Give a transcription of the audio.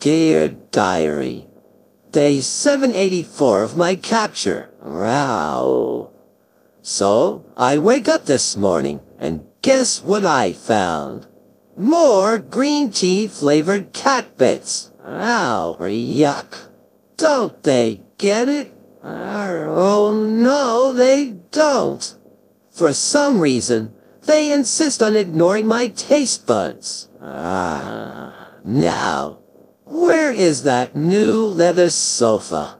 Dear Diary, Day 784 of my capture. Wow. So, I wake up this morning, and guess what I found? More green tea flavored cat bits. Ow, yuck. Don't they get it? Oh no, they don't. For some reason, they insist on ignoring my taste buds. Ah, now, where is that new leather sofa?